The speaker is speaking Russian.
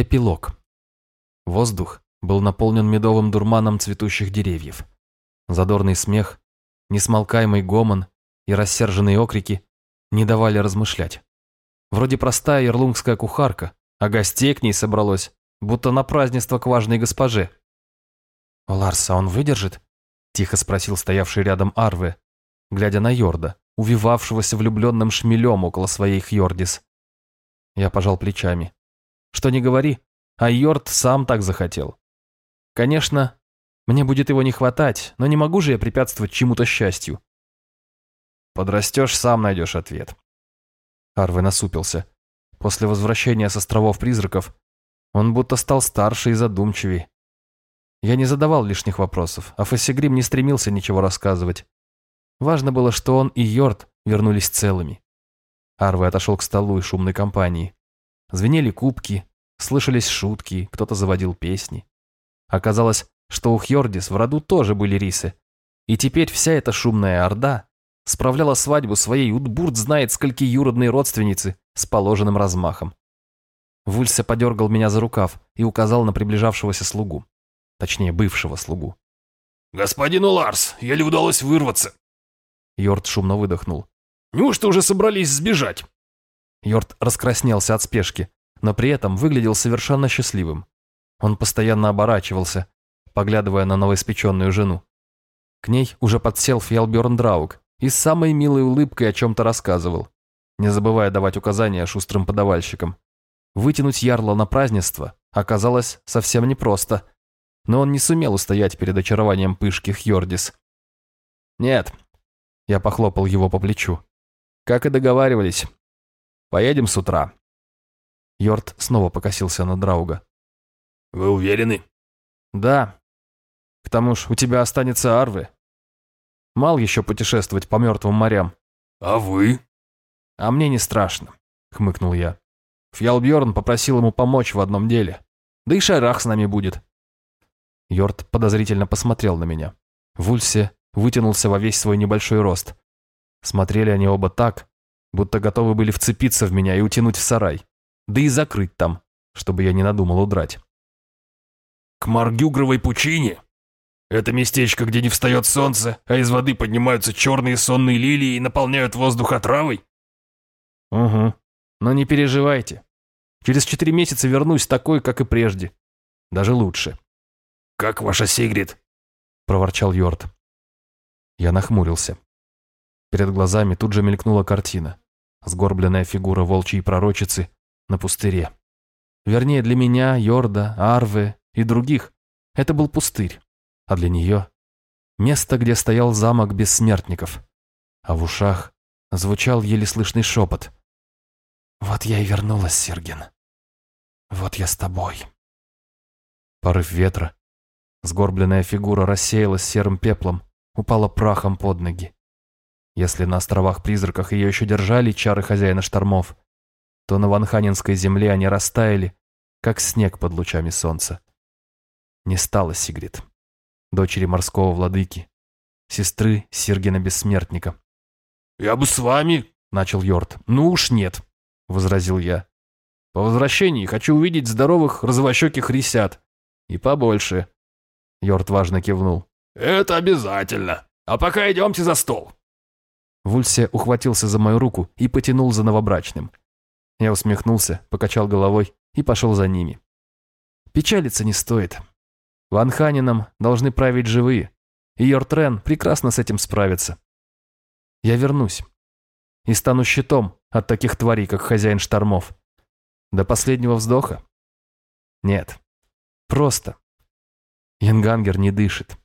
Эпилог. Воздух был наполнен медовым дурманом цветущих деревьев. Задорный смех, несмолкаемый гомон и рассерженные окрики не давали размышлять. Вроде простая ирлунгская кухарка, а гостей к ней собралось, будто на празднество к важной госпоже. «Ларса он выдержит?» – тихо спросил стоявший рядом Арве, глядя на Йорда, увивавшегося влюбленным шмелем около своей Хьордис. Я пожал плечами. Что не говори, а Йорд сам так захотел. Конечно, мне будет его не хватать, но не могу же я препятствовать чему-то счастью. Подрастешь, сам найдешь ответ. Арве насупился. После возвращения с островов призраков он будто стал старше и задумчивее. Я не задавал лишних вопросов, а Фассигрим не стремился ничего рассказывать. Важно было, что он и Йорд вернулись целыми. Арве отошел к столу и шумной компании. Звенели кубки, слышались шутки, кто-то заводил песни. Оказалось, что у Хьордис в роду тоже были рисы. И теперь вся эта шумная орда справляла свадьбу своей Утбурт знает скольки юродной родственницы с положенным размахом. Вулься подергал меня за рукав и указал на приближавшегося слугу. Точнее, бывшего слугу. «Господин Уларс, еле удалось вырваться!» Йорд шумно выдохнул. «Неужто уже собрались сбежать?» Йорд раскраснелся от спешки, но при этом выглядел совершенно счастливым. Он постоянно оборачивался, поглядывая на новоиспеченную жену. К ней уже подсел Фьялберн Драуг и с самой милой улыбкой о чем-то рассказывал, не забывая давать указания шустрым подавальщикам. Вытянуть ярло на празднество оказалось совсем непросто, но он не сумел устоять перед очарованием пышки Хьордис. «Нет», — я похлопал его по плечу, — «как и договаривались, поедем с утра». Йорд снова покосился на Драуга. «Вы уверены?» «Да. К тому ж у тебя останется Арвы. Мал еще путешествовать по мертвым морям». «А вы?» «А мне не страшно», — хмыкнул я. Фьялбьорн попросил ему помочь в одном деле. Да и Шайрах с нами будет. Йорд подозрительно посмотрел на меня. Вульсе вытянулся во весь свой небольшой рост. Смотрели они оба так, будто готовы были вцепиться в меня и утянуть в сарай. Да и закрыть там, чтобы я не надумал удрать. «К Маргюгровой пучине? Это местечко, где не встает солнце, а из воды поднимаются черные сонные лилии и наполняют воздух отравой?» «Угу. Но не переживайте. Через четыре месяца вернусь такой, как и прежде. Даже лучше». «Как ваша Сигрид?» – проворчал Йорд. Я нахмурился. Перед глазами тут же мелькнула картина. Сгорбленная фигура волчьей пророчицы на пустыре. Вернее, для меня, Йорда, Арвы и других это был пустырь, а для нее – место, где стоял замок бессмертников. А в ушах звучал еле слышный шепот. «Вот я и вернулась, Сергин. Вот я с тобой». Порыв ветра, Сгорбленная фигура рассеялась серым пеплом, упала прахом под ноги. Если на островах-призраках ее еще держали чары хозяина штормов, то на Ванханинской земле они растаяли, как снег под лучами солнца. Не стало Сигрид, дочери морского владыки, сестры Сиргина Бессмертника. «Я бы с вами», — начал Йорд. «Ну уж нет», — возразил я. «По возвращении хочу увидеть здоровых розовощеких рисят. И побольше. Йорд важно кивнул. «Это обязательно. А пока идемте за стол». Вульсе ухватился за мою руку и потянул за новобрачным. Я усмехнулся, покачал головой и пошел за ними. Печалиться не стоит. Ван Ханином должны править живые, и Йортрен прекрасно с этим справится. Я вернусь и стану щитом от таких тварей, как хозяин штормов. До последнего вздоха? Нет. Просто Янгангер не дышит.